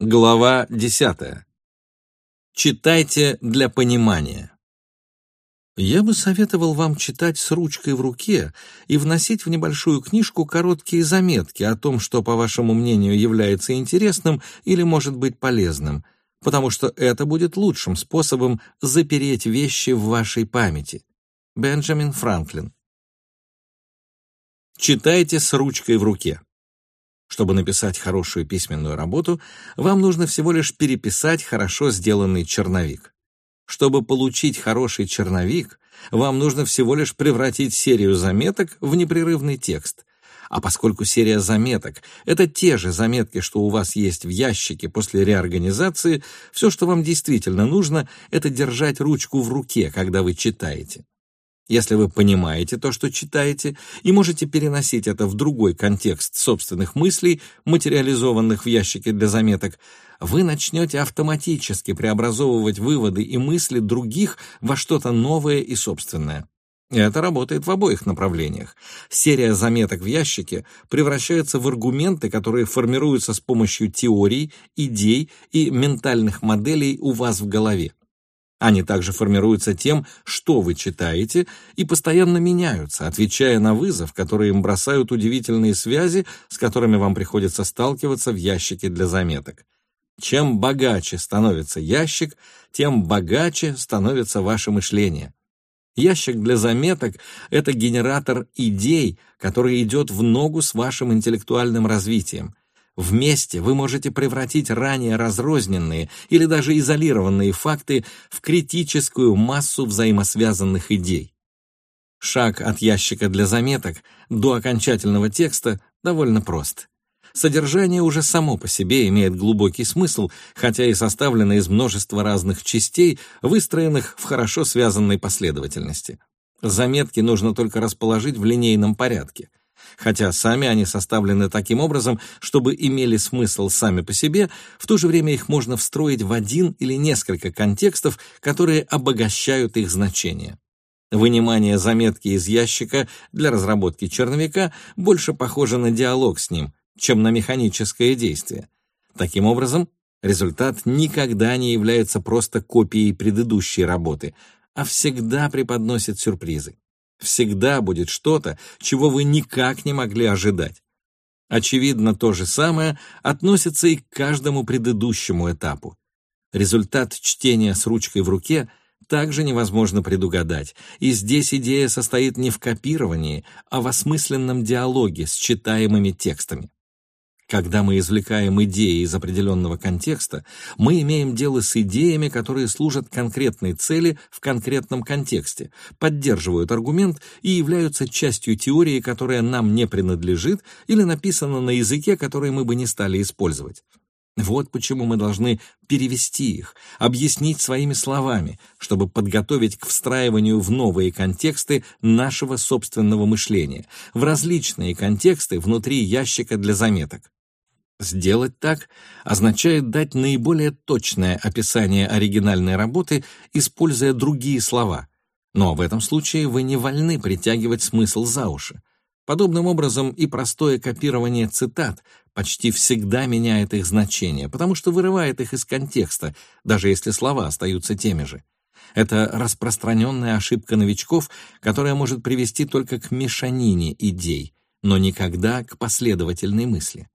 Глава 10. Читайте для понимания. Я бы советовал вам читать с ручкой в руке и вносить в небольшую книжку короткие заметки о том, что, по вашему мнению, является интересным или может быть полезным, потому что это будет лучшим способом запереть вещи в вашей памяти. Бенджамин Франклин. Читайте с ручкой в руке. Чтобы написать хорошую письменную работу, вам нужно всего лишь переписать хорошо сделанный черновик. Чтобы получить хороший черновик, вам нужно всего лишь превратить серию заметок в непрерывный текст. А поскольку серия заметок — это те же заметки, что у вас есть в ящике после реорганизации, все, что вам действительно нужно, это держать ручку в руке, когда вы читаете. Если вы понимаете то, что читаете, и можете переносить это в другой контекст собственных мыслей, материализованных в ящике для заметок, вы начнете автоматически преобразовывать выводы и мысли других во что-то новое и собственное. И это работает в обоих направлениях. Серия заметок в ящике превращается в аргументы, которые формируются с помощью теорий, идей и ментальных моделей у вас в голове. Они также формируются тем, что вы читаете, и постоянно меняются, отвечая на вызов, который им бросают удивительные связи, с которыми вам приходится сталкиваться в ящике для заметок. Чем богаче становится ящик, тем богаче становится ваше мышление. Ящик для заметок — это генератор идей, который идет в ногу с вашим интеллектуальным развитием — Вместе вы можете превратить ранее разрозненные или даже изолированные факты в критическую массу взаимосвязанных идей. Шаг от ящика для заметок до окончательного текста довольно прост. Содержание уже само по себе имеет глубокий смысл, хотя и составлено из множества разных частей, выстроенных в хорошо связанной последовательности. Заметки нужно только расположить в линейном порядке хотя сами они составлены таким образом, чтобы имели смысл сами по себе, в то же время их можно встроить в один или несколько контекстов, которые обогащают их значение. Вынимание заметки из ящика для разработки черновика больше похоже на диалог с ним, чем на механическое действие. Таким образом, результат никогда не является просто копией предыдущей работы, а всегда преподносит сюрпризы. Всегда будет что-то, чего вы никак не могли ожидать. Очевидно, то же самое относится и к каждому предыдущему этапу. Результат чтения с ручкой в руке также невозможно предугадать, и здесь идея состоит не в копировании, а в осмысленном диалоге с читаемыми текстами. Когда мы извлекаем идеи из определенного контекста, мы имеем дело с идеями, которые служат конкретной цели в конкретном контексте, поддерживают аргумент и являются частью теории, которая нам не принадлежит или написана на языке, который мы бы не стали использовать. Вот почему мы должны перевести их, объяснить своими словами, чтобы подготовить к встраиванию в новые контексты нашего собственного мышления, в различные контексты внутри ящика для заметок. Сделать так означает дать наиболее точное описание оригинальной работы, используя другие слова. Но в этом случае вы не вольны притягивать смысл за уши. Подобным образом и простое копирование цитат почти всегда меняет их значение, потому что вырывает их из контекста, даже если слова остаются теми же. Это распространенная ошибка новичков, которая может привести только к мешанине идей, но никогда к последовательной мысли.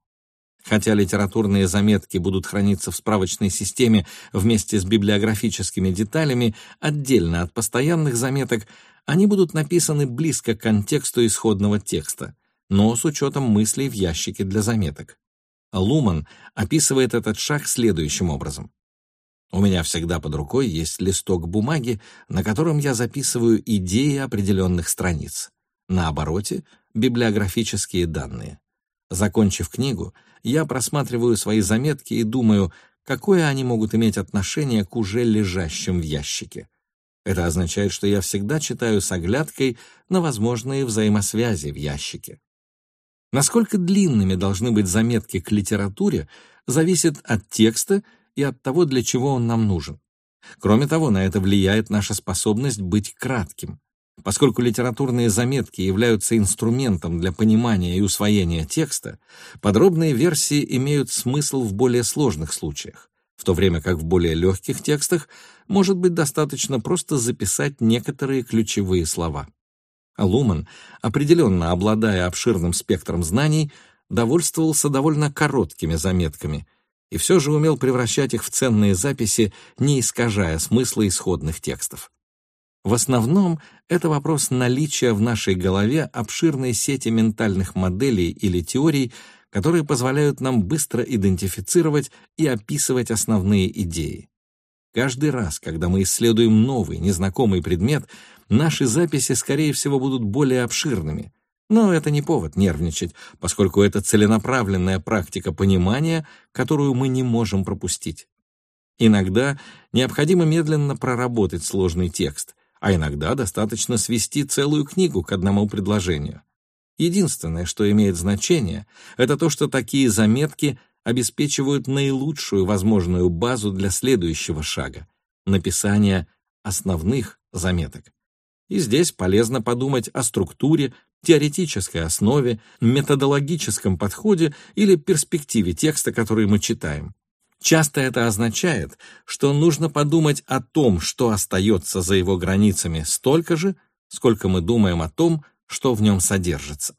Хотя литературные заметки будут храниться в справочной системе вместе с библиографическими деталями, отдельно от постоянных заметок, они будут написаны близко к контексту исходного текста, но с учетом мыслей в ящике для заметок. Луман описывает этот шаг следующим образом. У меня всегда под рукой есть листок бумаги, на котором я записываю идеи определенных страниц. На обороте — библиографические данные. Закончив книгу, я просматриваю свои заметки и думаю, какое они могут иметь отношение к уже лежащим в ящике. Это означает, что я всегда читаю с оглядкой на возможные взаимосвязи в ящике. Насколько длинными должны быть заметки к литературе, зависит от текста и от того, для чего он нам нужен. Кроме того, на это влияет наша способность быть кратким. Поскольку литературные заметки являются инструментом для понимания и усвоения текста, подробные версии имеют смысл в более сложных случаях, в то время как в более легких текстах может быть достаточно просто записать некоторые ключевые слова. Луман, определенно обладая обширным спектром знаний, довольствовался довольно короткими заметками и все же умел превращать их в ценные записи, не искажая смысла исходных текстов. В основном это вопрос наличия в нашей голове обширной сети ментальных моделей или теорий, которые позволяют нам быстро идентифицировать и описывать основные идеи. Каждый раз, когда мы исследуем новый, незнакомый предмет, наши записи, скорее всего, будут более обширными. Но это не повод нервничать, поскольку это целенаправленная практика понимания, которую мы не можем пропустить. Иногда необходимо медленно проработать сложный текст — а иногда достаточно свести целую книгу к одному предложению. Единственное, что имеет значение, это то, что такие заметки обеспечивают наилучшую возможную базу для следующего шага — написания основных заметок. И здесь полезно подумать о структуре, теоретической основе, методологическом подходе или перспективе текста, который мы читаем. Часто это означает, что нужно подумать о том, что остается за его границами, столько же, сколько мы думаем о том, что в нем содержится.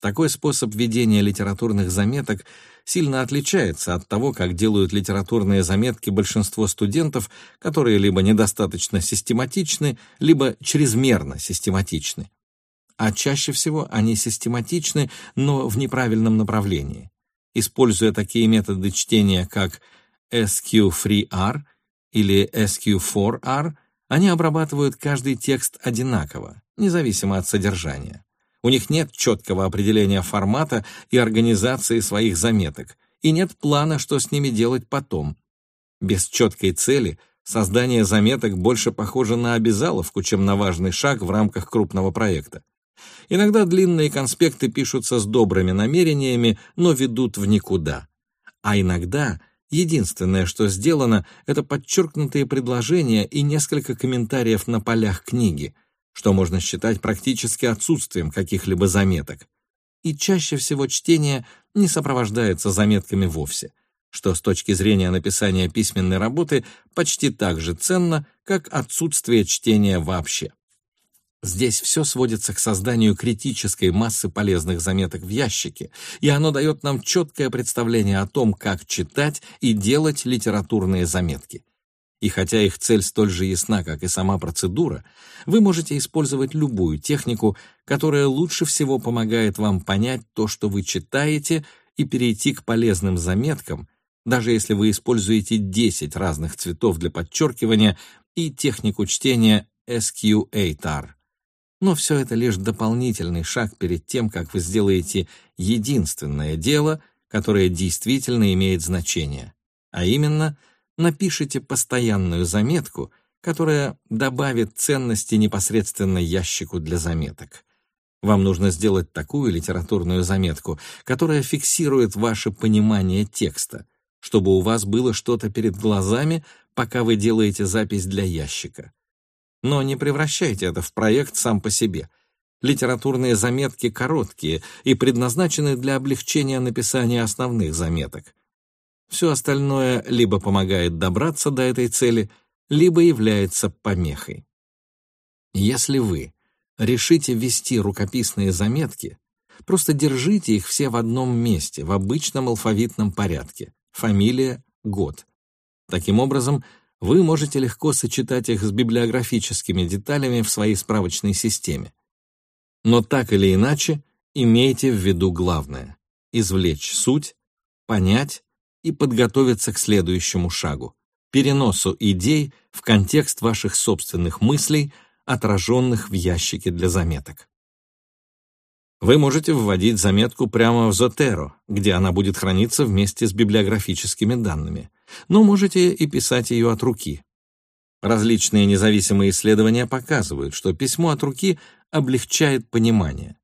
Такой способ ведения литературных заметок сильно отличается от того, как делают литературные заметки большинство студентов, которые либо недостаточно систематичны, либо чрезмерно систематичны. А чаще всего они систематичны, но в неправильном направлении. Используя такие методы чтения, как SQ3R или SQ4R, они обрабатывают каждый текст одинаково, независимо от содержания. У них нет четкого определения формата и организации своих заметок, и нет плана, что с ними делать потом. Без четкой цели создание заметок больше похоже на обязаловку, чем на важный шаг в рамках крупного проекта. Иногда длинные конспекты пишутся с добрыми намерениями, но ведут в никуда. А иногда единственное, что сделано, это подчеркнутые предложения и несколько комментариев на полях книги, что можно считать практически отсутствием каких-либо заметок. И чаще всего чтение не сопровождается заметками вовсе, что с точки зрения написания письменной работы почти так же ценно, как отсутствие чтения вообще. Здесь все сводится к созданию критической массы полезных заметок в ящике, и оно дает нам четкое представление о том, как читать и делать литературные заметки. И хотя их цель столь же ясна, как и сама процедура, вы можете использовать любую технику, которая лучше всего помогает вам понять то, что вы читаете, и перейти к полезным заметкам, даже если вы используете 10 разных цветов для подчеркивания и технику чтения SQA-TAR но все это лишь дополнительный шаг перед тем, как вы сделаете единственное дело, которое действительно имеет значение, а именно напишите постоянную заметку, которая добавит ценности непосредственно ящику для заметок. Вам нужно сделать такую литературную заметку, которая фиксирует ваше понимание текста, чтобы у вас было что-то перед глазами, пока вы делаете запись для ящика. Но не превращайте это в проект сам по себе. Литературные заметки короткие и предназначены для облегчения написания основных заметок. Все остальное либо помогает добраться до этой цели, либо является помехой. Если вы решите вести рукописные заметки, просто держите их все в одном месте, в обычном алфавитном порядке. Фамилия, год. Таким образом, вы можете легко сочетать их с библиографическими деталями в своей справочной системе. Но так или иначе, имейте в виду главное — извлечь суть, понять и подготовиться к следующему шагу — переносу идей в контекст ваших собственных мыслей, отраженных в ящике для заметок. Вы можете вводить заметку прямо в Зотеро, где она будет храниться вместе с библиографическими данными — но можете и писать ее от руки. Различные независимые исследования показывают, что письмо от руки облегчает понимание.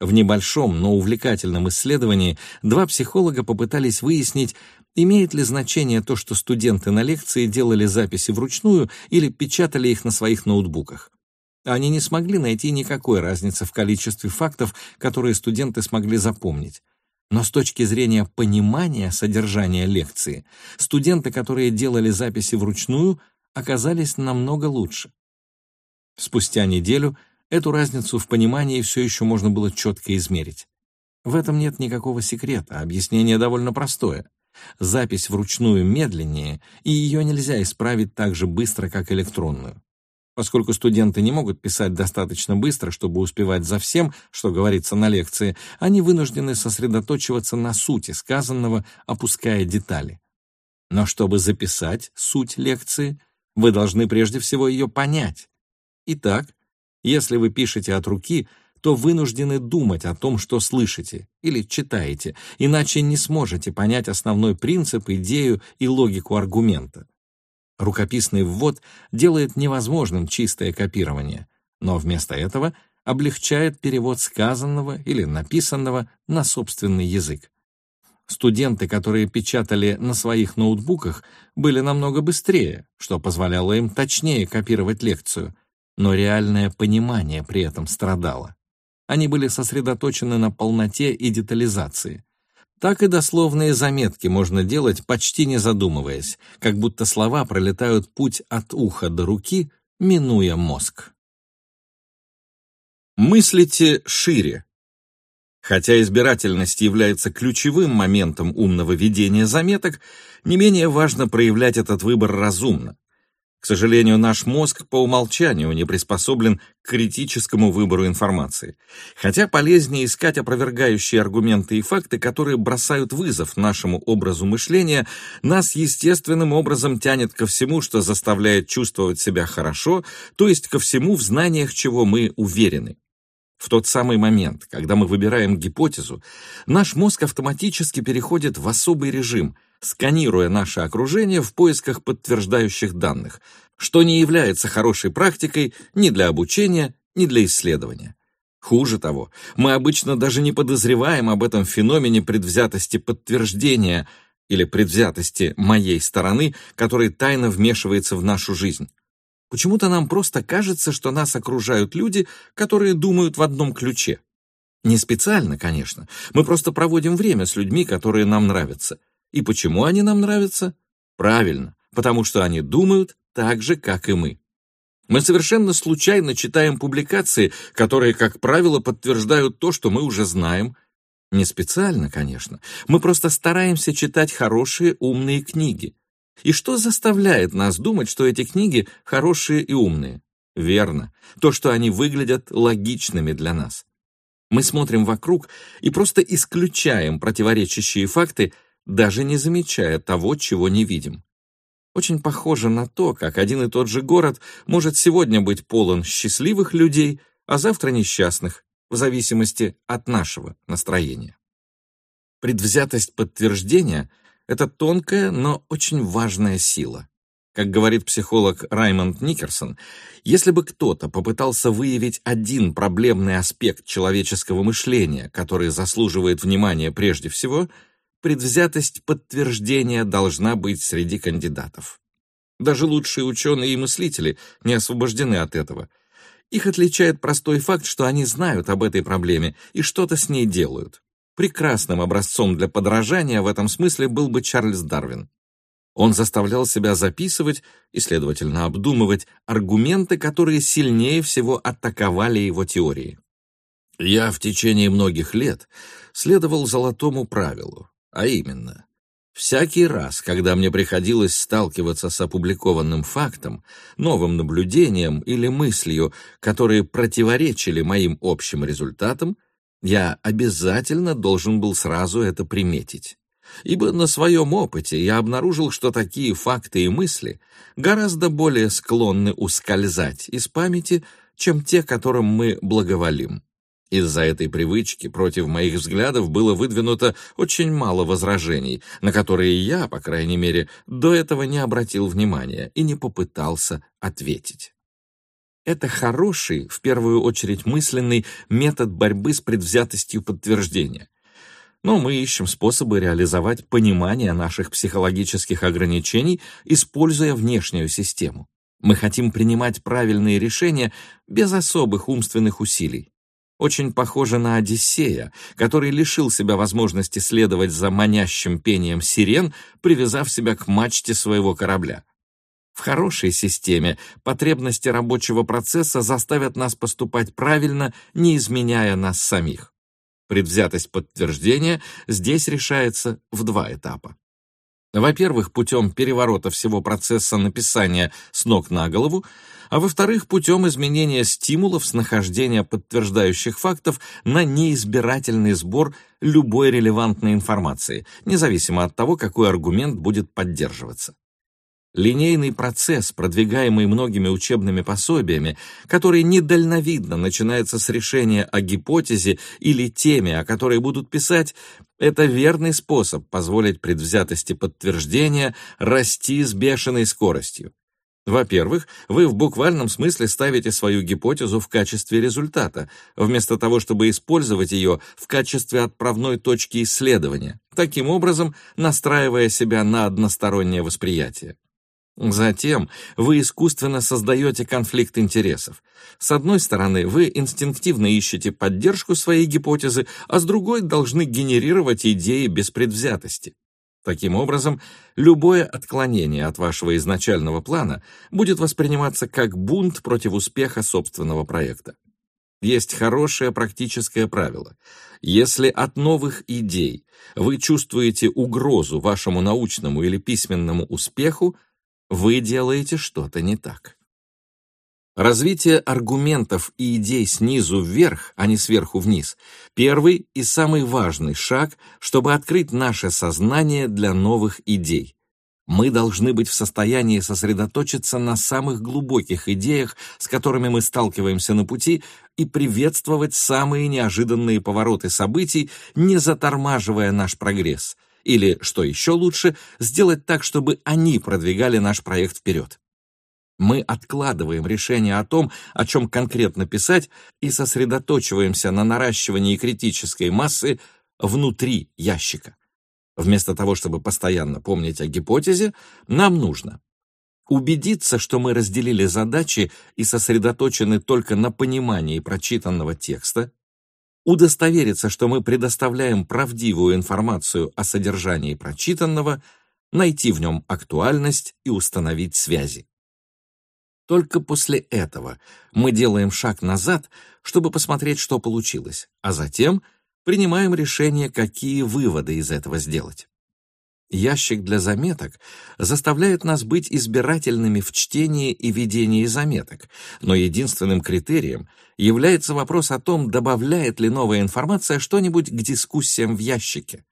В небольшом, но увлекательном исследовании два психолога попытались выяснить, имеет ли значение то, что студенты на лекции делали записи вручную или печатали их на своих ноутбуках. Они не смогли найти никакой разницы в количестве фактов, которые студенты смогли запомнить. Но с точки зрения понимания содержания лекции, студенты, которые делали записи вручную, оказались намного лучше. Спустя неделю эту разницу в понимании все еще можно было четко измерить. В этом нет никакого секрета, объяснение довольно простое. Запись вручную медленнее, и ее нельзя исправить так же быстро, как электронную. Поскольку студенты не могут писать достаточно быстро, чтобы успевать за всем, что говорится на лекции, они вынуждены сосредоточиваться на сути сказанного, опуская детали. Но чтобы записать суть лекции, вы должны прежде всего ее понять. Итак, если вы пишете от руки, то вынуждены думать о том, что слышите или читаете, иначе не сможете понять основной принцип, идею и логику аргумента. Рукописный ввод делает невозможным чистое копирование, но вместо этого облегчает перевод сказанного или написанного на собственный язык. Студенты, которые печатали на своих ноутбуках, были намного быстрее, что позволяло им точнее копировать лекцию, но реальное понимание при этом страдало. Они были сосредоточены на полноте и детализации. Так и дословные заметки можно делать, почти не задумываясь, как будто слова пролетают путь от уха до руки, минуя мозг. Мыслите шире. Хотя избирательность является ключевым моментом умного ведения заметок, не менее важно проявлять этот выбор разумно, к сожалению, наш мозг по умолчанию не приспособлен к критическому выбору информации. Хотя полезнее искать опровергающие аргументы и факты, которые бросают вызов нашему образу мышления, нас естественным образом тянет ко всему, что заставляет чувствовать себя хорошо, то есть ко всему, в знаниях чего мы уверены. В тот самый момент, когда мы выбираем гипотезу, наш мозг автоматически переходит в особый режим – сканируя наше окружение в поисках подтверждающих данных, что не является хорошей практикой ни для обучения, ни для исследования. Хуже того, мы обычно даже не подозреваем об этом феномене предвзятости подтверждения или предвзятости моей стороны, который тайно вмешивается в нашу жизнь. Почему-то нам просто кажется, что нас окружают люди, которые думают в одном ключе. Не специально, конечно. Мы просто проводим время с людьми, которые нам нравятся. И почему они нам нравятся? Правильно, потому что они думают так же, как и мы. Мы совершенно случайно читаем публикации, которые, как правило, подтверждают то, что мы уже знаем. Не специально, конечно. Мы просто стараемся читать хорошие, умные книги. И что заставляет нас думать, что эти книги хорошие и умные? Верно, то, что они выглядят логичными для нас. Мы смотрим вокруг и просто исключаем противоречащие факты, даже не замечая того, чего не видим. Очень похоже на то, как один и тот же город может сегодня быть полон счастливых людей, а завтра несчастных, в зависимости от нашего настроения. Предвзятость подтверждения — это тонкая, но очень важная сила. Как говорит психолог Раймонд Никерсон, если бы кто-то попытался выявить один проблемный аспект человеческого мышления, который заслуживает внимания прежде всего — предвзятость подтверждения должна быть среди кандидатов. Даже лучшие ученые и мыслители не освобождены от этого. Их отличает простой факт, что они знают об этой проблеме и что-то с ней делают. Прекрасным образцом для подражания в этом смысле был бы Чарльз Дарвин. Он заставлял себя записывать и, следовательно, обдумывать аргументы, которые сильнее всего атаковали его теории. Я в течение многих лет следовал золотому правилу а именно, всякий раз, когда мне приходилось сталкиваться с опубликованным фактом, новым наблюдением или мыслью, которые противоречили моим общим результатам, я обязательно должен был сразу это приметить. Ибо на своем опыте я обнаружил, что такие факты и мысли гораздо более склонны ускользать из памяти, чем те, которым мы благоволим. Из-за этой привычки против моих взглядов было выдвинуто очень мало возражений, на которые я, по крайней мере, до этого не обратил внимания и не попытался ответить. Это хороший, в первую очередь мысленный, метод борьбы с предвзятостью подтверждения. Но мы ищем способы реализовать понимание наших психологических ограничений, используя внешнюю систему. Мы хотим принимать правильные решения без особых умственных усилий. Очень похоже на Одиссея, который лишил себя возможности следовать за манящим пением сирен, привязав себя к мачте своего корабля. В хорошей системе потребности рабочего процесса заставят нас поступать правильно, не изменяя нас самих. Предвзятость подтверждения здесь решается в два этапа. Во-первых, путем переворота всего процесса написания с ног на голову, а во-вторых, путем изменения стимулов с нахождения подтверждающих фактов на неизбирательный сбор любой релевантной информации, независимо от того, какой аргумент будет поддерживаться. Линейный процесс, продвигаемый многими учебными пособиями, который недальновидно начинается с решения о гипотезе или теме, о которой будут писать, это верный способ позволить предвзятости подтверждения расти с бешеной скоростью. Во-первых, вы в буквальном смысле ставите свою гипотезу в качестве результата, вместо того, чтобы использовать ее в качестве отправной точки исследования, таким образом настраивая себя на одностороннее восприятие. Затем вы искусственно создаете конфликт интересов. С одной стороны, вы инстинктивно ищете поддержку своей гипотезы, а с другой должны генерировать идеи без предвзятости. Таким образом, любое отклонение от вашего изначального плана будет восприниматься как бунт против успеха собственного проекта. Есть хорошее практическое правило. Если от новых идей вы чувствуете угрозу вашему научному или письменному успеху, вы делаете что-то не так. Развитие аргументов и идей снизу вверх, а не сверху вниз, первый и самый важный шаг, чтобы открыть наше сознание для новых идей. Мы должны быть в состоянии сосредоточиться на самых глубоких идеях, с которыми мы сталкиваемся на пути, и приветствовать самые неожиданные повороты событий, не затормаживая наш прогресс – или, что еще лучше, сделать так, чтобы они продвигали наш проект вперед. Мы откладываем решение о том, о чем конкретно писать, и сосредоточиваемся на наращивании критической массы внутри ящика. Вместо того, чтобы постоянно помнить о гипотезе, нам нужно убедиться, что мы разделили задачи и сосредоточены только на понимании прочитанного текста, удостовериться, что мы предоставляем правдивую информацию о содержании прочитанного, найти в нем актуальность и установить связи. Только после этого мы делаем шаг назад, чтобы посмотреть, что получилось, а затем принимаем решение, какие выводы из этого сделать. Ящик для заметок заставляет нас быть избирательными в чтении и ведении заметок, но единственным критерием является вопрос о том, добавляет ли новая информация что-нибудь к дискуссиям в ящике.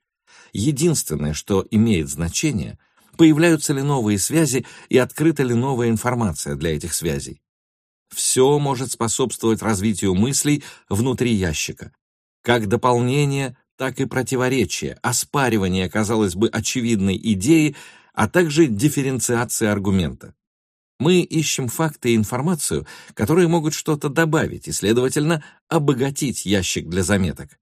Единственное, что имеет значение, появляются ли новые связи и открыта ли новая информация для этих связей. Все может способствовать развитию мыслей внутри ящика, как дополнение так и противоречие, оспаривание, казалось бы, очевидной идеи, а также дифференциация аргумента. Мы ищем факты и информацию, которые могут что-то добавить и, следовательно, обогатить ящик для заметок.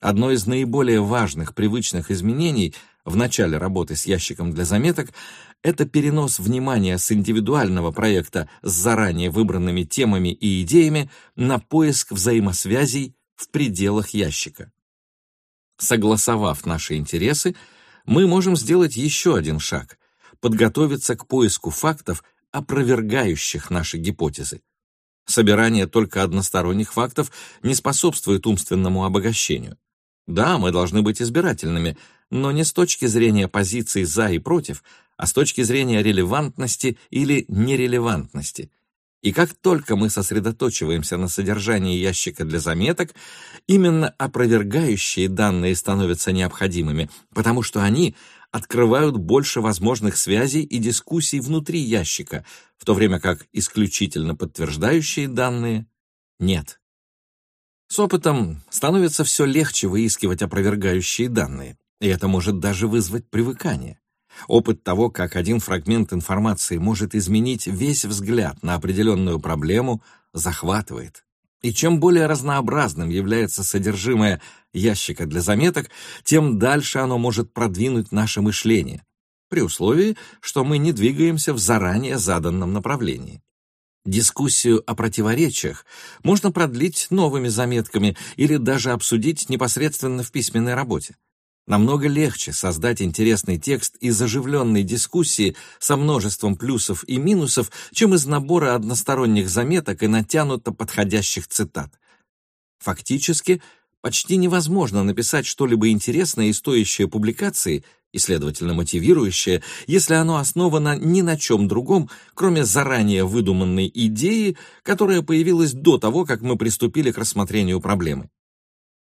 Одно из наиболее важных привычных изменений в начале работы с ящиком для заметок — это перенос внимания с индивидуального проекта с заранее выбранными темами и идеями на поиск взаимосвязей в пределах ящика. Согласовав наши интересы, мы можем сделать еще один шаг — подготовиться к поиску фактов, опровергающих наши гипотезы. Собирание только односторонних фактов не способствует умственному обогащению. Да, мы должны быть избирательными, но не с точки зрения позиций «за» и «против», а с точки зрения релевантности или нерелевантности. И как только мы сосредоточиваемся на содержании ящика для заметок, именно опровергающие данные становятся необходимыми, потому что они открывают больше возможных связей и дискуссий внутри ящика, в то время как исключительно подтверждающие данные нет. С опытом становится все легче выискивать опровергающие данные, и это может даже вызвать привыкание. Опыт того, как один фрагмент информации может изменить весь взгляд на определенную проблему, захватывает. И чем более разнообразным является содержимое ящика для заметок, тем дальше оно может продвинуть наше мышление. при условии, что мы не двигаемся в заранее заданном направлении. Дискуссию о противоречиях можно продлить новыми заметками или даже обсудить непосредственно в письменной работе. Намного легче создать интересный текст из оживленной дискуссии со множеством плюсов и минусов, чем из набора односторонних заметок и натянуто подходящих цитат. Фактически, почти невозможно написать что-либо интересное и стоящее публикации – и, следовательно, мотивирующее, если оно основано ни на чем другом, кроме заранее выдуманной идеи, которая появилась до того, как мы приступили к рассмотрению проблемы.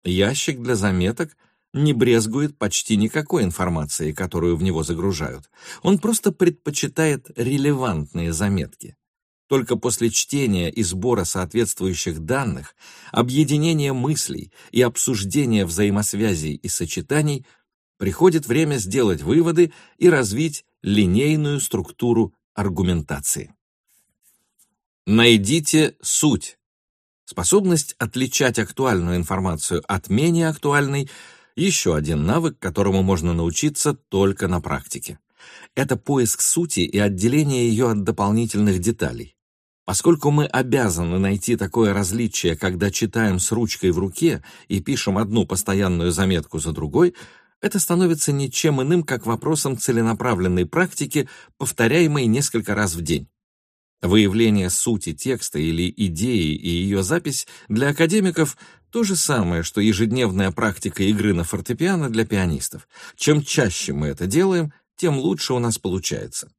Ящик для заметок не брезгует почти никакой информации, которую в него загружают. Он просто предпочитает релевантные заметки. Только после чтения и сбора соответствующих данных, объединения мыслей и обсуждения взаимосвязей и сочетаний – приходит время сделать выводы и развить линейную структуру аргументации. Найдите суть. Способность отличать актуальную информацию от менее актуальной – еще один навык, которому можно научиться только на практике. Это поиск сути и отделение ее от дополнительных деталей. Поскольку мы обязаны найти такое различие, когда читаем с ручкой в руке и пишем одну постоянную заметку за другой – это становится ничем иным, как вопросом целенаправленной практики, повторяемой несколько раз в день. Выявление сути текста или идеи и ее запись для академиков то же самое, что ежедневная практика игры на фортепиано для пианистов. Чем чаще мы это делаем, тем лучше у нас получается.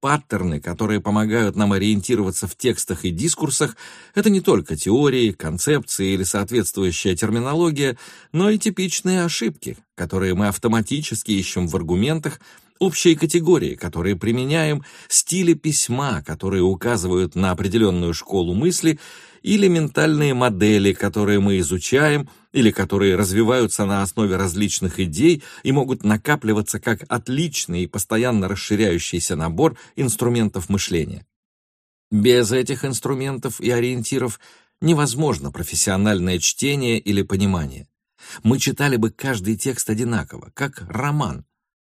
Паттерны, которые помогают нам ориентироваться в текстах и дискурсах, это не только теории, концепции или соответствующая терминология, но и типичные ошибки, которые мы автоматически ищем в аргументах, общие категории, которые применяем, стили письма, которые указывают на определенную школу мысли, или ментальные модели, которые мы изучаем, или которые развиваются на основе различных идей и могут накапливаться как отличный и постоянно расширяющийся набор инструментов мышления. Без этих инструментов и ориентиров невозможно профессиональное чтение или понимание. Мы читали бы каждый текст одинаково, как роман,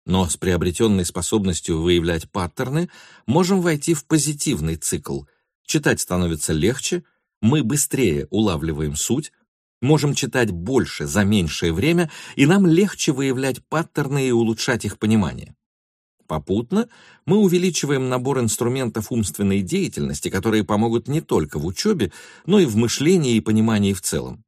но с приобретенной способностью выявлять паттерны можем войти в позитивный цикл. Читать становится легче, мы быстрее улавливаем суть, можем читать больше за меньшее время, и нам легче выявлять паттерны и улучшать их понимание. Попутно мы увеличиваем набор инструментов умственной деятельности, которые помогут не только в учебе, но и в мышлении и понимании в целом.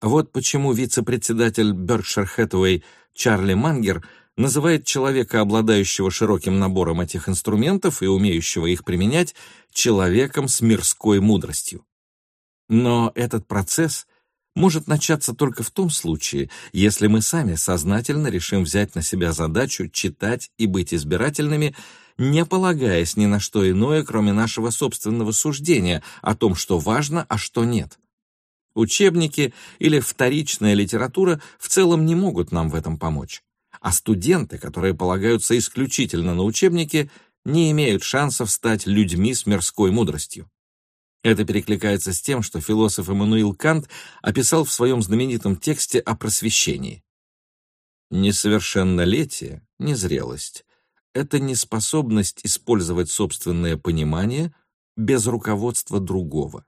Вот почему вице-председатель Berkshire Hathaway Чарли Мангер называет человека, обладающего широким набором этих инструментов и умеющего их применять, человеком с мирской мудростью. Но этот процесс может начаться только в том случае, если мы сами сознательно решим взять на себя задачу читать и быть избирательными, не полагаясь ни на что иное, кроме нашего собственного суждения о том, что важно, а что нет. Учебники или вторичная литература в целом не могут нам в этом помочь. А студенты, которые полагаются исключительно на учебники, не имеют шансов стать людьми с мирской мудростью. Это перекликается с тем, что философ Эммануил Кант описал в своем знаменитом тексте о просвещении. Несовершеннолетие, незрелость — это неспособность использовать собственное понимание без руководства другого.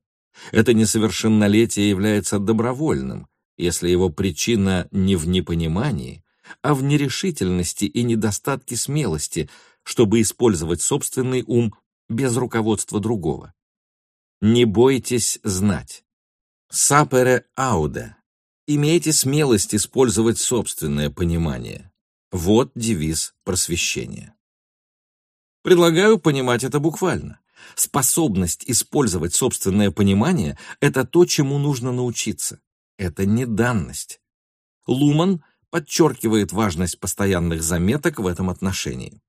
Это несовершеннолетие является добровольным, если его причина не в непонимании, а в нерешительности и недостатке смелости, чтобы использовать собственный ум без руководства другого. Не бойтесь знать. Сапере ауде. Имейте смелость использовать собственное понимание. Вот девиз просвещения. Предлагаю понимать это буквально. Способность использовать собственное понимание — это то, чему нужно научиться. Это не данность. Луман подчеркивает важность постоянных заметок в этом отношении.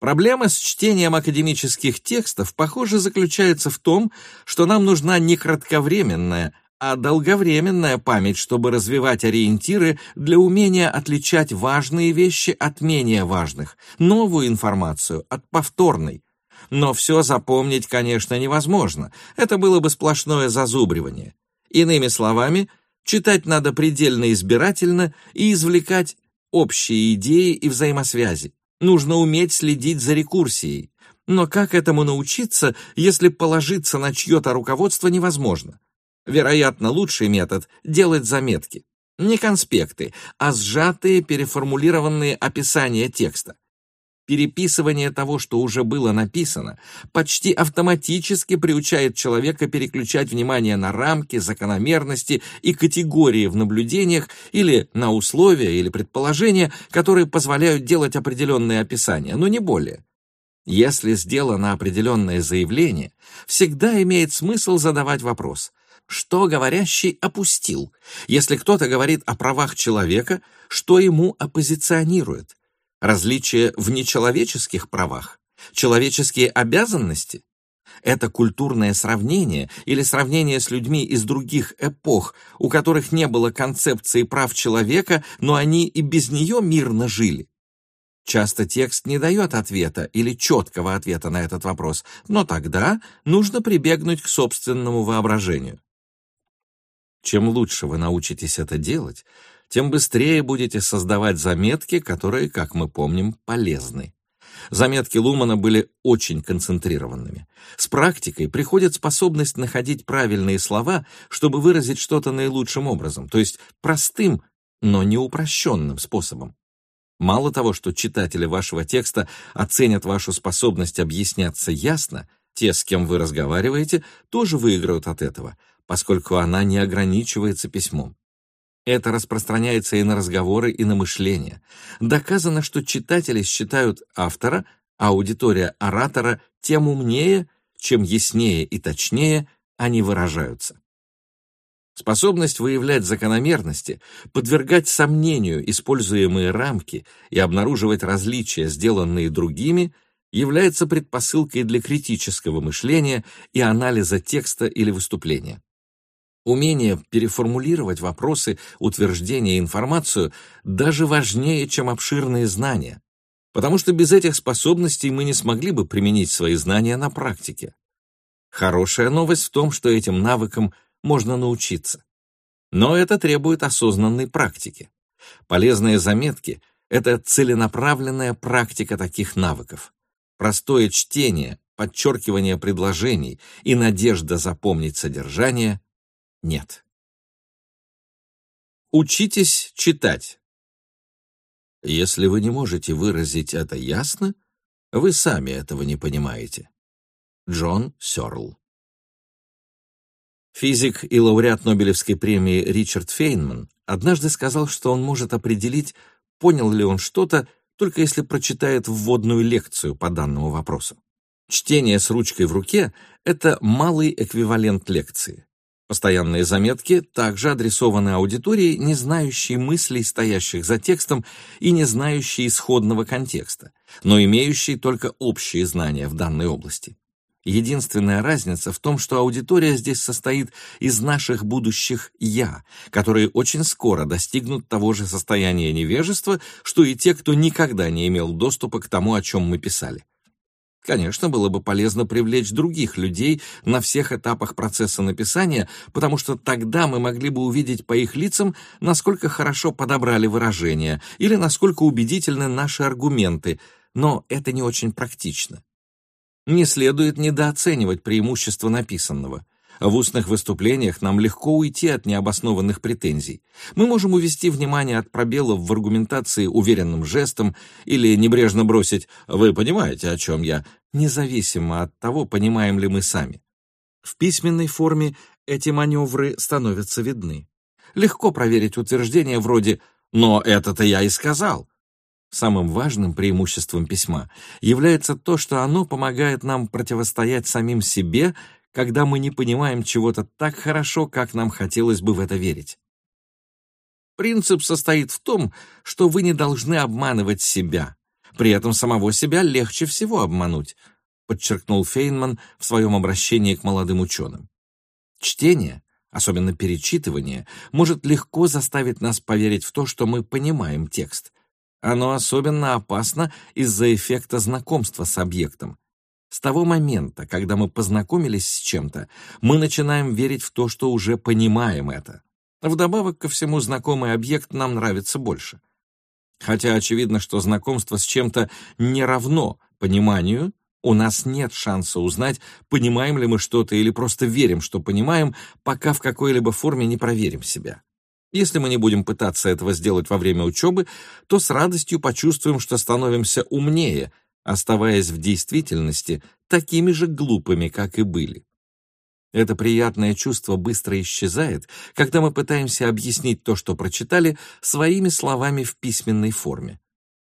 Проблема с чтением академических текстов, похоже, заключается в том, что нам нужна не кратковременная, а долговременная память, чтобы развивать ориентиры для умения отличать важные вещи от менее важных, новую информацию от повторной. Но все запомнить, конечно, невозможно. Это было бы сплошное зазубривание. Иными словами, читать надо предельно избирательно и извлекать общие идеи и взаимосвязи Нужно уметь следить за рекурсией. Но как этому научиться, если положиться на чье-то руководство невозможно? Вероятно, лучший метод — делать заметки. Не конспекты, а сжатые, переформулированные описания текста. Переписывание того, что уже было написано, почти автоматически приучает человека переключать внимание на рамки, закономерности и категории в наблюдениях или на условия или предположения, которые позволяют делать определенные описания, но не более. Если сделано определенное заявление, всегда имеет смысл задавать вопрос «Что говорящий опустил?» Если кто-то говорит о правах человека, что ему оппозиционирует? Различие в нечеловеческих правах? Человеческие обязанности? Это культурное сравнение или сравнение с людьми из других эпох, у которых не было концепции прав человека, но они и без нее мирно жили. Часто текст не дает ответа или четкого ответа на этот вопрос, но тогда нужно прибегнуть к собственному воображению. Чем лучше вы научитесь это делать, тем быстрее будете создавать заметки, которые, как мы помним, полезны. Заметки Лумана были очень концентрированными. С практикой приходит способность находить правильные слова, чтобы выразить что-то наилучшим образом, то есть простым, но не упрощенным способом. Мало того, что читатели вашего текста оценят вашу способность объясняться ясно, те, с кем вы разговариваете, тоже выиграют от этого, поскольку она не ограничивается письмом. Это распространяется и на разговоры, и на мышление. Доказано, что читатели считают автора, а аудитория оратора тем умнее, чем яснее и точнее они выражаются. Способность выявлять закономерности, подвергать сомнению используемые рамки и обнаруживать различия, сделанные другими, является предпосылкой для критического мышления и анализа текста или выступления. Умение переформулировать вопросы, утверждения и информацию даже важнее, чем обширные знания, потому что без этих способностей мы не смогли бы применить свои знания на практике. Хорошая новость в том, что этим навыкам можно научиться. Но это требует осознанной практики. Полезные заметки — это целенаправленная практика таких навыков. Простое чтение, подчеркивание предложений и надежда запомнить содержание — нет. Учитесь читать. Если вы не можете выразить это ясно, вы сами этого не понимаете. Джон Сёрл Физик и лауреат Нобелевской премии Ричард Фейнман однажды сказал, что он может определить, понял ли он что-то, только если прочитает вводную лекцию по данному вопросу. Чтение с ручкой в руке — это малый эквивалент лекции. Постоянные заметки также адресованы аудитории, не знающей мыслей, стоящих за текстом, и не знающей исходного контекста, но имеющей только общие знания в данной области. Единственная разница в том, что аудитория здесь состоит из наших будущих «я», которые очень скоро достигнут того же состояния невежества, что и те, кто никогда не имел доступа к тому, о чем мы писали. Конечно, было бы полезно привлечь других людей на всех этапах процесса написания, потому что тогда мы могли бы увидеть по их лицам, насколько хорошо подобрали выражения или насколько убедительны наши аргументы, но это не очень практично. Не следует недооценивать преимущество написанного. В устных выступлениях нам легко уйти от необоснованных претензий. Мы можем увести внимание от пробелов в аргументации уверенным жестом или небрежно бросить «Вы понимаете, о чем я?», независимо от того, понимаем ли мы сами. В письменной форме эти маневры становятся видны. Легко проверить утверждение вроде «Но это-то я и сказал», Самым важным преимуществом письма является то, что оно помогает нам противостоять самим себе, когда мы не понимаем чего-то так хорошо, как нам хотелось бы в это верить. Принцип состоит в том, что вы не должны обманывать себя. При этом самого себя легче всего обмануть, подчеркнул Фейнман в своем обращении к молодым ученым. Чтение, особенно перечитывание, может легко заставить нас поверить в то, что мы понимаем текст — оно особенно опасно из-за эффекта знакомства с объектом. С того момента, когда мы познакомились с чем-то, мы начинаем верить в то, что уже понимаем это. Вдобавок ко всему, знакомый объект нам нравится больше. Хотя очевидно, что знакомство с чем-то не равно пониманию, у нас нет шанса узнать, понимаем ли мы что-то или просто верим, что понимаем, пока в какой-либо форме не проверим себя. Если мы не будем пытаться этого сделать во время учебы, то с радостью почувствуем, что становимся умнее, оставаясь в действительности такими же глупыми, как и были. Это приятное чувство быстро исчезает, когда мы пытаемся объяснить то, что прочитали, своими словами в письменной форме.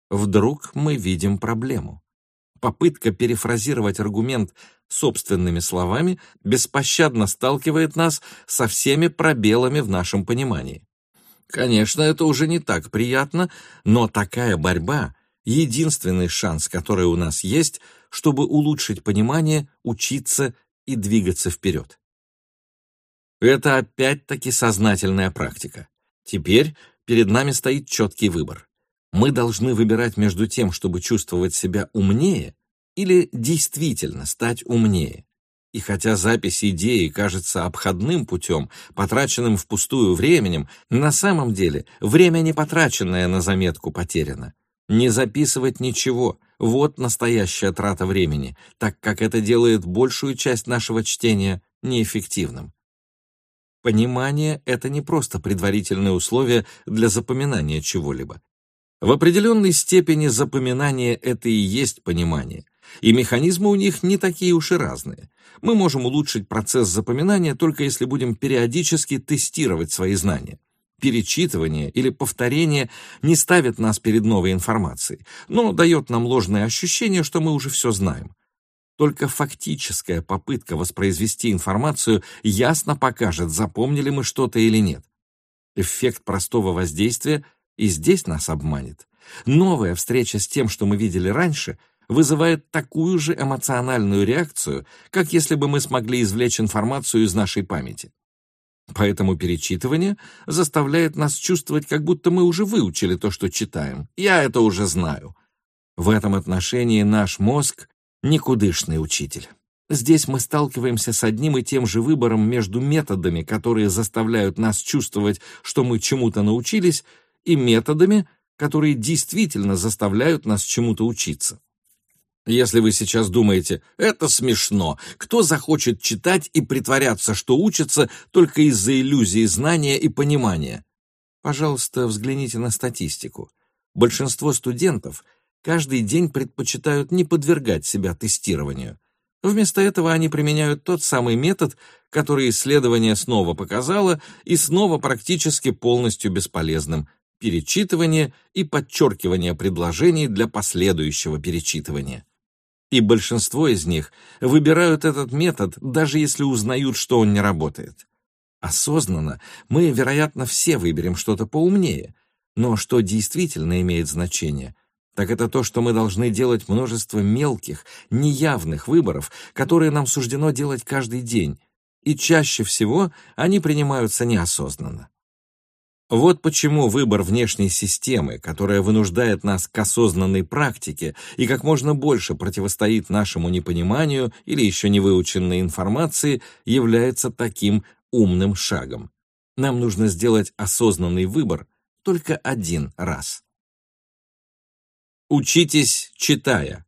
Вдруг мы видим проблему. Попытка перефразировать аргумент собственными словами беспощадно сталкивает нас со всеми пробелами в нашем понимании. Конечно, это уже не так приятно, но такая борьба — единственный шанс, который у нас есть, чтобы улучшить понимание, учиться и двигаться вперед. Это опять-таки сознательная практика. Теперь перед нами стоит четкий выбор. Мы должны выбирать между тем, чтобы чувствовать себя умнее, или действительно стать умнее. И хотя запись идеи кажется обходным путем, потраченным впустую временем, на самом деле время не потраченное на заметку потеряно. Не записывать ничего — вот настоящая трата времени, так как это делает большую часть нашего чтения неэффективным. Понимание — это не просто предварительное условие для запоминания чего-либо. В определенной степени запоминание — это и есть понимание, и механизмы у них не такие уж и разные. Мы можем улучшить процесс запоминания только если будем периодически тестировать свои знания. Перечитывание или повторение не ставит нас перед новой информацией, но дает нам ложное ощущение, что мы уже все знаем. Только фактическая попытка воспроизвести информацию ясно покажет, запомнили мы что-то или нет. Эффект простого воздействия и здесь нас обманет. Новая встреча с тем, что мы видели раньше, вызывает такую же эмоциональную реакцию, как если бы мы смогли извлечь информацию из нашей памяти. Поэтому перечитывание заставляет нас чувствовать, как будто мы уже выучили то, что читаем. Я это уже знаю. В этом отношении наш мозг — никудышный учитель. Здесь мы сталкиваемся с одним и тем же выбором между методами, которые заставляют нас чувствовать, что мы чему-то научились, и методами, которые действительно заставляют нас чему-то учиться. Если вы сейчас думаете, это смешно, кто захочет читать и притворяться, что учится только из-за иллюзии знания и понимания? Пожалуйста, взгляните на статистику. Большинство студентов каждый день предпочитают не подвергать себя тестированию. Вместо этого они применяют тот самый метод, который исследование снова показало и снова практически полностью бесполезным – перечитывание и подчеркивание предложений для последующего перечитывания. И большинство из них выбирают этот метод, даже если узнают, что он не работает. Осознанно мы, вероятно, все выберем что-то поумнее, но что действительно имеет значение, так это то, что мы должны делать множество мелких, неявных выборов, которые нам суждено делать каждый день, и чаще всего они принимаются неосознанно. Вот почему выбор внешней системы, которая вынуждает нас к осознанной практике и как можно больше противостоит нашему непониманию или еще не выученной информации, является таким умным шагом. Нам нужно сделать осознанный выбор только один раз. Учитесь, читая.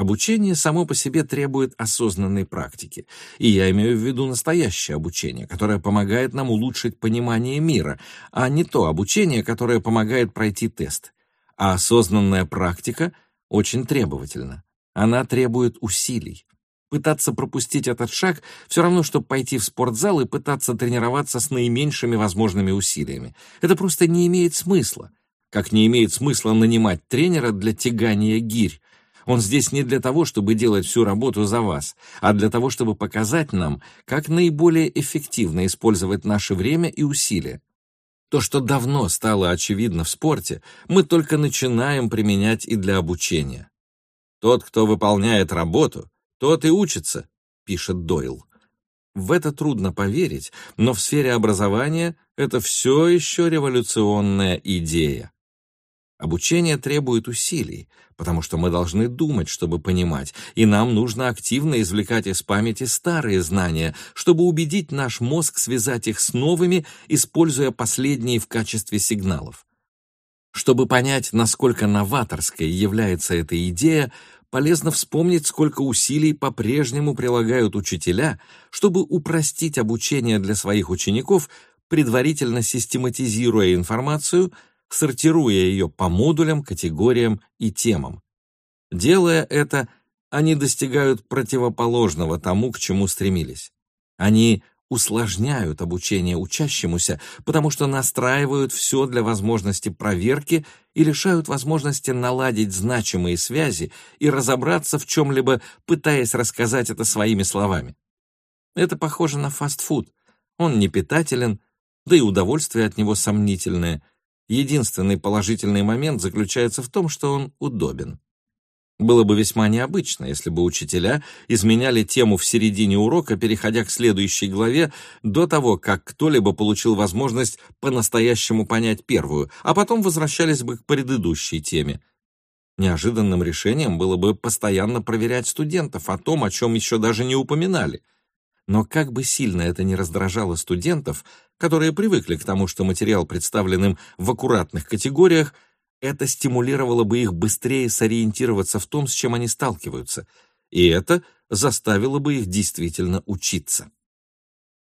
Обучение само по себе требует осознанной практики, и я имею в виду настоящее обучение, которое помогает нам улучшить понимание мира, а не то обучение, которое помогает пройти тест. А осознанная практика очень требовательна. Она требует усилий. Пытаться пропустить этот шаг все равно, что пойти в спортзал и пытаться тренироваться с наименьшими возможными усилиями. Это просто не имеет смысла. Как не имеет смысла нанимать тренера для тягания гирь, он здесь не для того, чтобы делать всю работу за вас, а для того, чтобы показать нам, как наиболее эффективно использовать наше время и усилия. То, что давно стало очевидно в спорте, мы только начинаем применять и для обучения. «Тот, кто выполняет работу, тот и учится», — пишет Дойл. В это трудно поверить, но в сфере образования это все еще революционная идея. Обучение требует усилий, потому что мы должны думать, чтобы понимать, и нам нужно активно извлекать из памяти старые знания, чтобы убедить наш мозг связать их с новыми, используя последние в качестве сигналов. Чтобы понять, насколько новаторской является эта идея, полезно вспомнить, сколько усилий по-прежнему прилагают учителя, чтобы упростить обучение для своих учеников, предварительно систематизируя информацию, сортируя ее по модулям, категориям и темам. Делая это, они достигают противоположного тому, к чему стремились. Они усложняют обучение учащемуся, потому что настраивают все для возможности проверки и лишают возможности наладить значимые связи и разобраться в чем-либо, пытаясь рассказать это своими словами. Это похоже на фастфуд. Он не питателен, да и удовольствие от него сомнительное. Единственный положительный момент заключается в том, что он удобен. Было бы весьма необычно, если бы учителя изменяли тему в середине урока, переходя к следующей главе, до того, как кто-либо получил возможность по-настоящему понять первую, а потом возвращались бы к предыдущей теме. Неожиданным решением было бы постоянно проверять студентов о том, о чем еще даже не упоминали. Но как бы сильно это ни раздражало студентов, которые привыкли к тому, что материал представлен им в аккуратных категориях, это стимулировало бы их быстрее сориентироваться в том, с чем они сталкиваются, и это заставило бы их действительно учиться.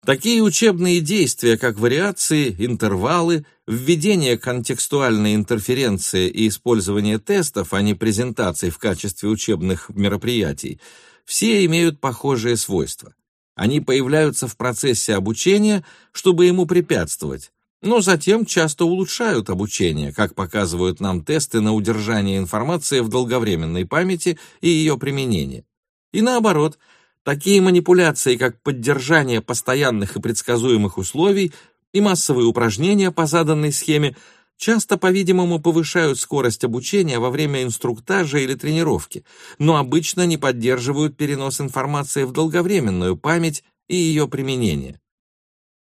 Такие учебные действия, как вариации, интервалы, введение контекстуальной интерференции и использование тестов, а не презентаций в качестве учебных мероприятий, все имеют похожие свойства. Они появляются в процессе обучения, чтобы ему препятствовать, но затем часто улучшают обучение, как показывают нам тесты на удержание информации в долговременной памяти и ее применение. И наоборот, такие манипуляции, как поддержание постоянных и предсказуемых условий и массовые упражнения по заданной схеме, часто, по-видимому, повышают скорость обучения во время инструктажа или тренировки, но обычно не поддерживают перенос информации в долговременную память и ее применение.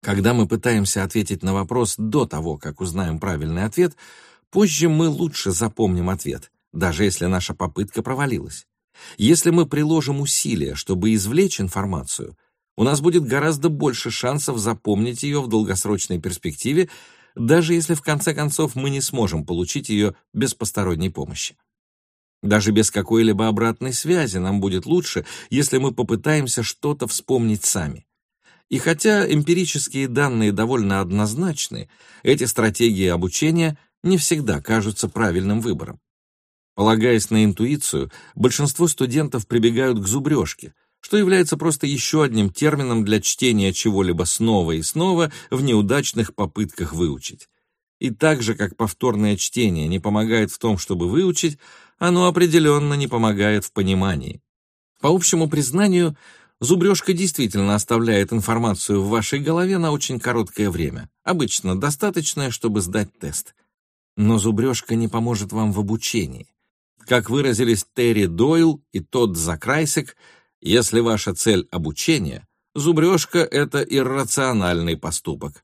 Когда мы пытаемся ответить на вопрос до того, как узнаем правильный ответ, позже мы лучше запомним ответ, даже если наша попытка провалилась. Если мы приложим усилия, чтобы извлечь информацию, у нас будет гораздо больше шансов запомнить ее в долгосрочной перспективе, даже если в конце концов мы не сможем получить ее без посторонней помощи. Даже без какой-либо обратной связи нам будет лучше, если мы попытаемся что-то вспомнить сами. И хотя эмпирические данные довольно однозначны, эти стратегии обучения не всегда кажутся правильным выбором. Полагаясь на интуицию, большинство студентов прибегают к зубрежке, что является просто еще одним термином для чтения чего-либо снова и снова в неудачных попытках выучить. И так же, как повторное чтение не помогает в том, чтобы выучить, оно определенно не помогает в понимании. По общему признанию, Зубрежка действительно оставляет информацию в вашей голове на очень короткое время, обычно достаточное, чтобы сдать тест. Но зубрежка не поможет вам в обучении. Как выразились Терри Дойл и Тодд Закрайсек, если ваша цель — обучение, зубрежка — это иррациональный поступок.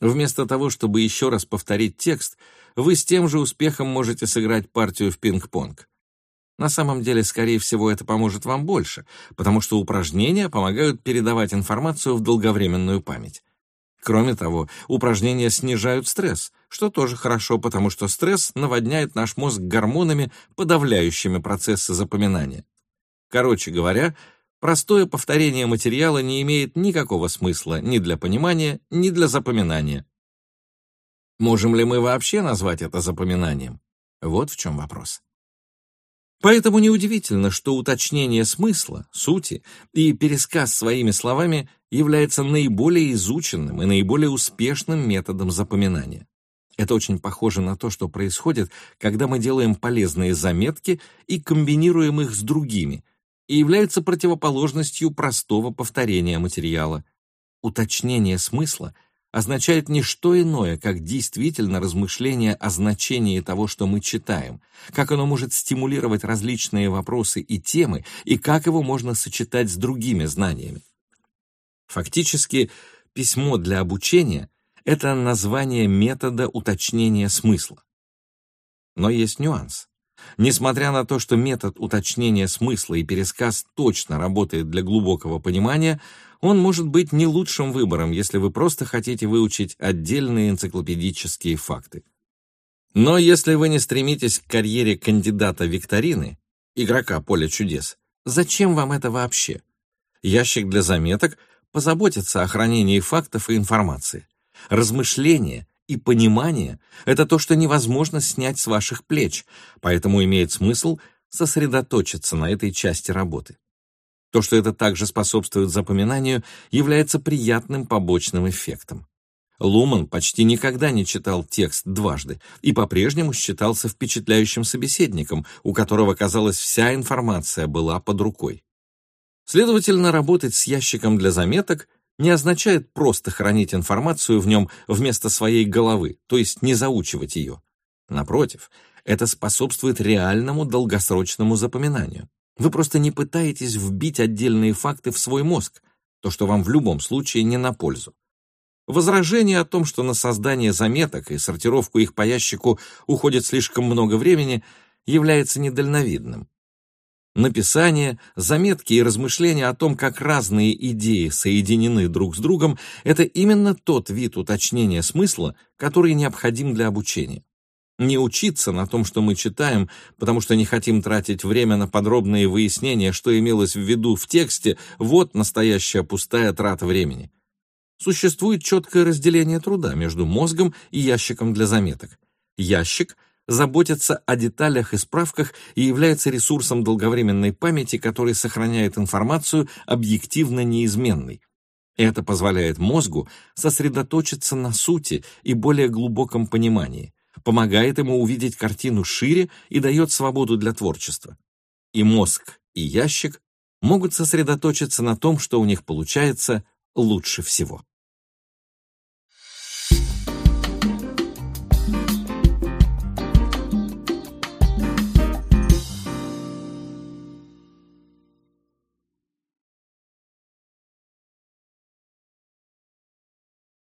Вместо того, чтобы еще раз повторить текст, вы с тем же успехом можете сыграть партию в пинг-понг. На самом деле, скорее всего, это поможет вам больше, потому что упражнения помогают передавать информацию в долговременную память. Кроме того, упражнения снижают стресс, что тоже хорошо, потому что стресс наводняет наш мозг гормонами, подавляющими процессы запоминания. Короче говоря, простое повторение материала не имеет никакого смысла ни для понимания, ни для запоминания. Можем ли мы вообще назвать это запоминанием? Вот в чем вопрос. Поэтому неудивительно, что уточнение смысла, сути и пересказ своими словами является наиболее изученным и наиболее успешным методом запоминания. Это очень похоже на то, что происходит, когда мы делаем полезные заметки и комбинируем их с другими, и является противоположностью простого повторения материала. Уточнение смысла означает не что иное, как действительно размышление о значении того, что мы читаем, как оно может стимулировать различные вопросы и темы, и как его можно сочетать с другими знаниями. Фактически, письмо для обучения — это название метода уточнения смысла. Но есть нюанс. Несмотря на то, что метод уточнения смысла и пересказ точно работает для глубокого понимания, он может быть не лучшим выбором, если вы просто хотите выучить отдельные энциклопедические факты. Но если вы не стремитесь к карьере кандидата викторины, игрока поля чудес, зачем вам это вообще? Ящик для заметок позаботится о хранении фактов и информации. Размышление и понимание — это то, что невозможно снять с ваших плеч, поэтому имеет смысл сосредоточиться на этой части работы. То, что это также способствует запоминанию, является приятным побочным эффектом. Луман почти никогда не читал текст дважды и по-прежнему считался впечатляющим собеседником, у которого, казалось, вся информация была под рукой. Следовательно, работать с ящиком для заметок не означает просто хранить информацию в нем вместо своей головы, то есть не заучивать ее. Напротив, это способствует реальному долгосрочному запоминанию. Вы просто не пытаетесь вбить отдельные факты в свой мозг, то, что вам в любом случае не на пользу. Возражение о том, что на создание заметок и сортировку их по ящику уходит слишком много времени, является недальновидным. Написание, заметки и размышления о том, как разные идеи соединены друг с другом, это именно тот вид уточнения смысла, который необходим для обучения. Не учиться на том, что мы читаем, потому что не хотим тратить время на подробные выяснения, что имелось в виду в тексте, вот настоящая пустая трата времени. Существует четкое разделение труда между мозгом и ящиком для заметок. Ящик заботится о деталях и справках и является ресурсом долговременной памяти, который сохраняет информацию объективно неизменной. Это позволяет мозгу сосредоточиться на сути и более глубоком понимании, помогает ему увидеть картину шире и дает свободу для творчества. И мозг, и ящик могут сосредоточиться на том, что у них получается лучше всего.